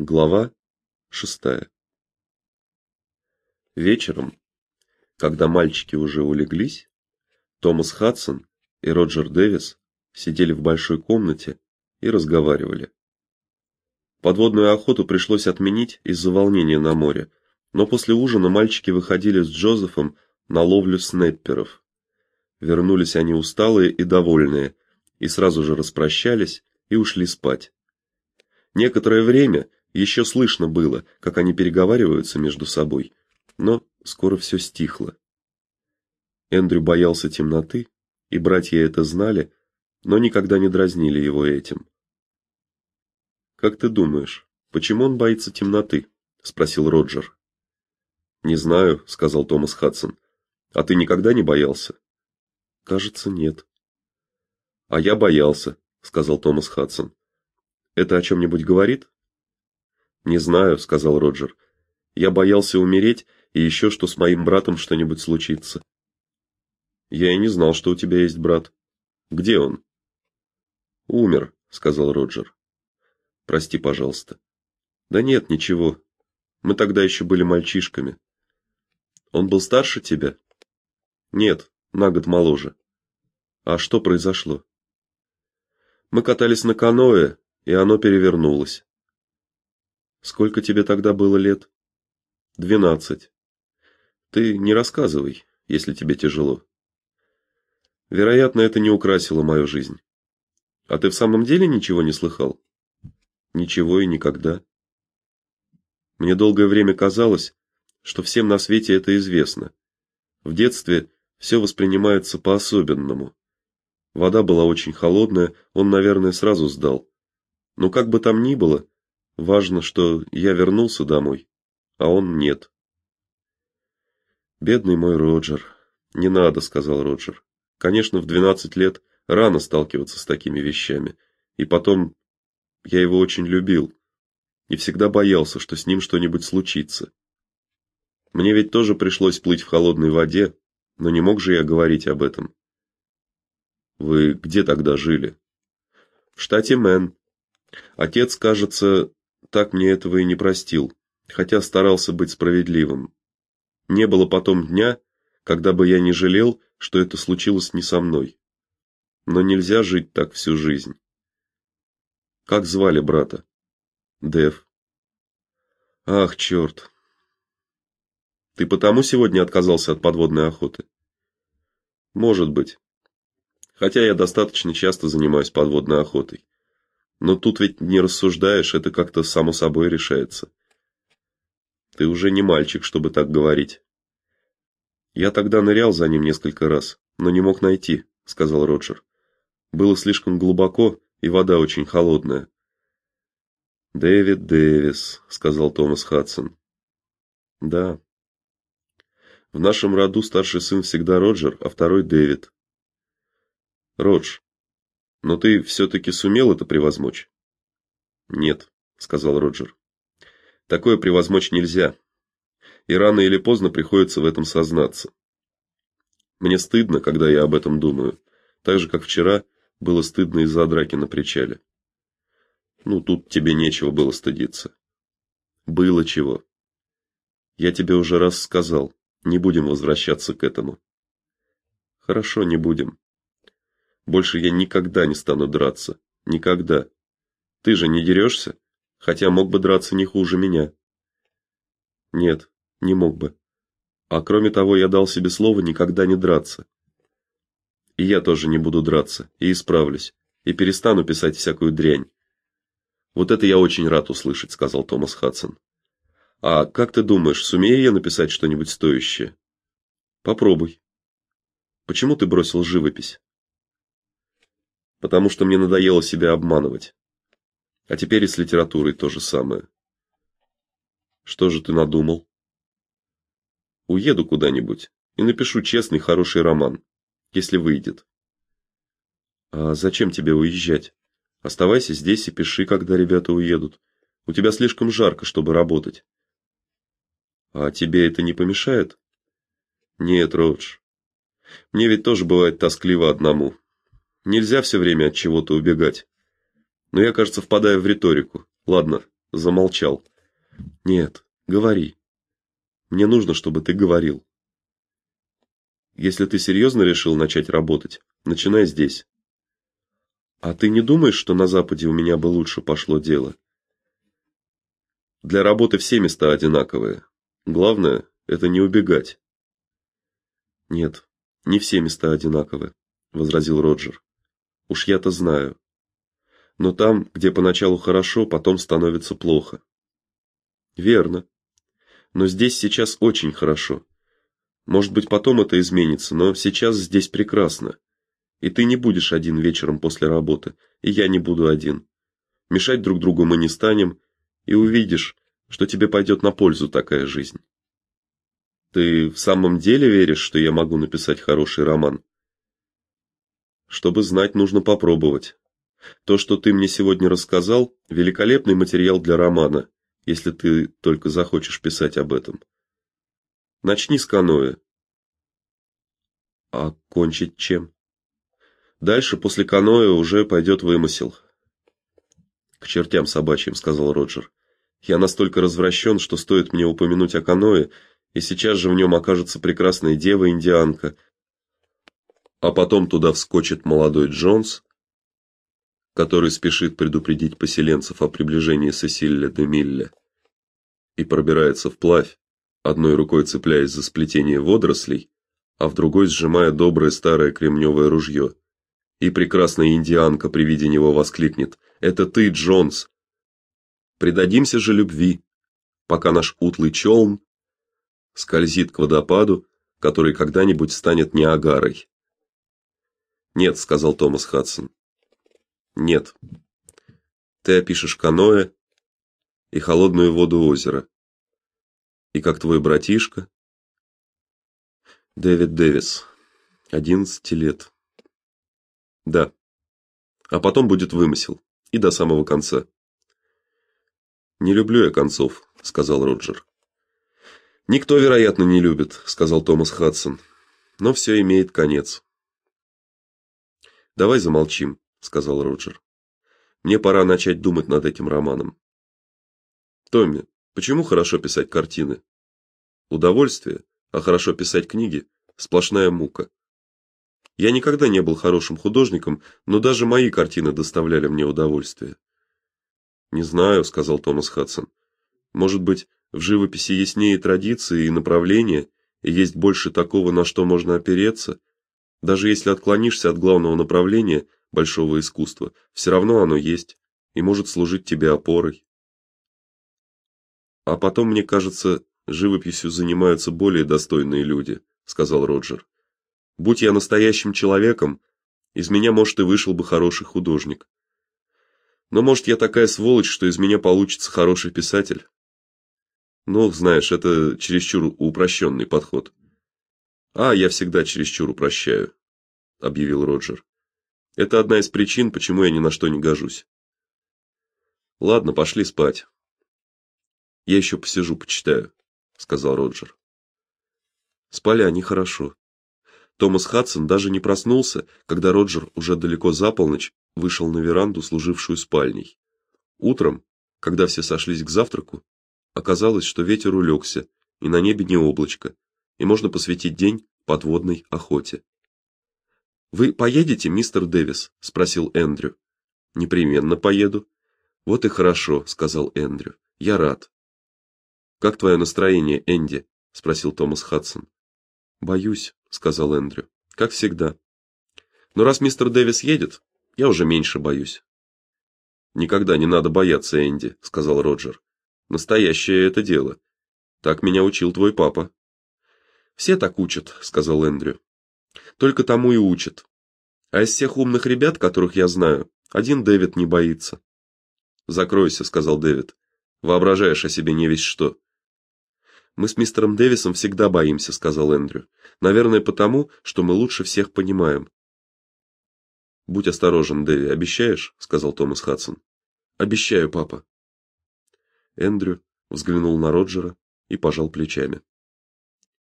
Глава шестая. Вечером, когда мальчики уже улеглись, Томас Хадсон и Роджер Дэвис сидели в большой комнате и разговаривали. Подводную охоту пришлось отменить из-за волнения на море, но после ужина мальчики выходили с Джозефом на ловлю снепперов. Вернулись они усталые и довольные, и сразу же распрощались и ушли спать. Некоторое время еще слышно было, как они переговариваются между собой, но скоро все стихло. Эндрю боялся темноты, и братья это знали, но никогда не дразнили его этим. Как ты думаешь, почему он боится темноты? спросил Роджер. Не знаю, сказал Томас Хадсон. А ты никогда не боялся? Кажется, нет. А я боялся, сказал Томас Хадсон. Это о чем нибудь говорит? Не знаю, сказал Роджер. Я боялся умереть и еще что с моим братом что-нибудь случится. Я и не знал, что у тебя есть брат. Где он? Умер, сказал Роджер. Прости, пожалуйста. Да нет, ничего. Мы тогда еще были мальчишками. Он был старше тебя? Нет, на год моложе. А что произошло? Мы катались на каноэ, и оно перевернулось. Сколько тебе тогда было лет? Двенадцать. Ты не рассказывай, если тебе тяжело. Вероятно, это не украсило мою жизнь. А ты в самом деле ничего не слыхал? Ничего и никогда. Мне долгое время казалось, что всем на свете это известно. В детстве все воспринимается по-особенному. Вода была очень холодная, он, наверное, сразу сдал. Но как бы там ни было, Важно, что я вернулся домой, а он нет. Бедный мой Роджер. Не надо, сказал Роджер. Конечно, в 12 лет рано сталкиваться с такими вещами. И потом я его очень любил и всегда боялся, что с ним что-нибудь случится. Мне ведь тоже пришлось плыть в холодной воде, но не мог же я говорить об этом. Вы где тогда жили? В штате Мэн. Отец, кажется, так мне этого и не простил, хотя старался быть справедливым. Не было потом дня, когда бы я не жалел, что это случилось не со мной. Но нельзя жить так всю жизнь. Как звали брата? Дэв. Ах, черт. Ты потому сегодня отказался от подводной охоты? Может быть. Хотя я достаточно часто занимаюсь подводной охотой. Но тут ведь не рассуждаешь, это как-то само собой решается. Ты уже не мальчик, чтобы так говорить. Я тогда нырял за ним несколько раз, но не мог найти, сказал Роджер. Было слишком глубоко, и вода очень холодная. Дэвид Дэвис, сказал Томас Хадсон. Да. В нашем роду старший сын всегда Роджер, а второй Дэвид. Родж, но ты все таки сумел это превозмочь? Нет, сказал Роджер. Такое превозмочь нельзя. И рано или поздно приходится в этом сознаться. Мне стыдно, когда я об этом думаю, так же как вчера было стыдно из-за драки на причале. Ну, тут тебе нечего было стыдиться. Было чего. Я тебе уже раз сказал, не будем возвращаться к этому. Хорошо, не будем. Больше я никогда не стану драться. Никогда. Ты же не дерешься? Хотя мог бы драться не хуже меня. Нет, не мог бы. А кроме того, я дал себе слово никогда не драться. И я тоже не буду драться, и исправлюсь, и перестану писать всякую дрянь. Вот это я очень рад услышать, сказал Томас Хадсон. А как ты думаешь, сумею я написать что-нибудь стоящее? Попробуй. Почему ты бросил живопись? Потому что мне надоело себя обманывать. А теперь и с литературой то же самое. Что же ты надумал? Уеду куда-нибудь и напишу честный, хороший роман, если выйдет. А зачем тебе уезжать? Оставайся здесь и пиши, когда ребята уедут. У тебя слишком жарко, чтобы работать. А тебе это не помешает? Нет, Родж. Мне ведь тоже бывает тоскливо одному. Нельзя все время от чего-то убегать. Но я, кажется, впадаю в риторику. Ладно, замолчал. Нет, говори. Мне нужно, чтобы ты говорил. Если ты серьезно решил начать работать, начинай здесь. А ты не думаешь, что на западе у меня бы лучше пошло дело? Для работы все места одинаковые. Главное это не убегать. Нет, не все места одинаковы, возразил Роджер. Уж я-то знаю. Но там, где поначалу хорошо, потом становится плохо. Верно. Но здесь сейчас очень хорошо. Может быть, потом это изменится, но сейчас здесь прекрасно. И ты не будешь один вечером после работы, и я не буду один. Мешать друг другу мы не станем, и увидишь, что тебе пойдет на пользу такая жизнь. Ты в самом деле веришь, что я могу написать хороший роман? Чтобы знать, нужно попробовать. То, что ты мне сегодня рассказал, великолепный материал для романа, если ты только захочешь писать об этом. Начни с каноэ. А кончить чем? Дальше после каноэ уже пойдет вымысел. К чертям собачьим, сказал Роджер. Я настолько развращен, что стоит мне упомянуть о каноэ, и сейчас же в нем окажется прекрасная дева-индианка. А потом туда вскочит молодой Джонс, который спешит предупредить поселенцев о приближении Сесилля де Милля и пробирается вплавь, одной рукой цепляясь за сплетение водорослей, а в другой сжимая доброе старое кремневое ружье. И прекрасная индианка при виде него воскликнет: "Это ты, Джонс!" Предадимся же любви, пока наш утлый челн скользит к водопаду, который когда-нибудь станет Ниагарой. Нет, сказал Томас Хадсон. Нет. Ты опишешь каноэ и холодную воду озера. И как твой братишка Дэвид Дэвис, 11 лет. Да. А потом будет вымысел и до самого конца. Не люблю я концов, сказал Роджер. Никто, вероятно, не любит, сказал Томас Хадсон. Но все имеет конец. Давай замолчим, сказал Роджер. Мне пора начать думать над этим романом. Томми, почему хорошо писать картины? Удовольствие, а хорошо писать книги сплошная мука. Я никогда не был хорошим художником, но даже мои картины доставляли мне удовольствие. Не знаю, сказал Томас Хадсон. Может быть, в живописи яснее традиции и направления, и есть больше такого, на что можно опереться. Даже если отклонишься от главного направления большого искусства, все равно оно есть и может служить тебе опорой. А потом, мне кажется, живописью занимаются более достойные люди, сказал Роджер. Будь я настоящим человеком, из меня, может, и вышел бы хороший художник. Но может, я такая сволочь, что из меня получится хороший писатель. Ну, знаешь, это чересчур упрощенный подход. А, я всегда чересчур упрощаю, объявил Роджер. Это одна из причин, почему я ни на что не гожусь. Ладно, пошли спать. Я еще посижу, почитаю, сказал Роджер. Спали они хорошо. Томас Хадсон даже не проснулся, когда Роджер уже далеко за полночь вышел на веранду, служившую спальней. Утром, когда все сошлись к завтраку, Оказалось, что ветер улегся, и на небе не облачко, и можно посвятить день подводной охоте. Вы поедете, мистер Дэвис, спросил Эндрю. Непременно поеду. Вот и хорошо, сказал Эндрю. Я рад. Как твое настроение, Энди? спросил Томас Хадсон. Боюсь, сказал Эндрю. Как всегда. Но раз мистер Дэвис едет, я уже меньше боюсь. Никогда не надо бояться, Энди, сказал Роджер. Настоящее это дело. Так меня учил твой папа. Все так учат, сказал Эндрю. Только тому и учат. А из всех умных ребят, которых я знаю, один Дэвид не боится. Закройся, сказал Дэвид. Воображаешь о себе не весь что. Мы с мистером Дэвисом всегда боимся, сказал Эндрю. Наверное, потому, что мы лучше всех понимаем. Будь осторожен, Дэви, обещаешь, сказал Томас Хадсон. Обещаю, папа. Эндрю взглянул на Роджера и пожал плечами.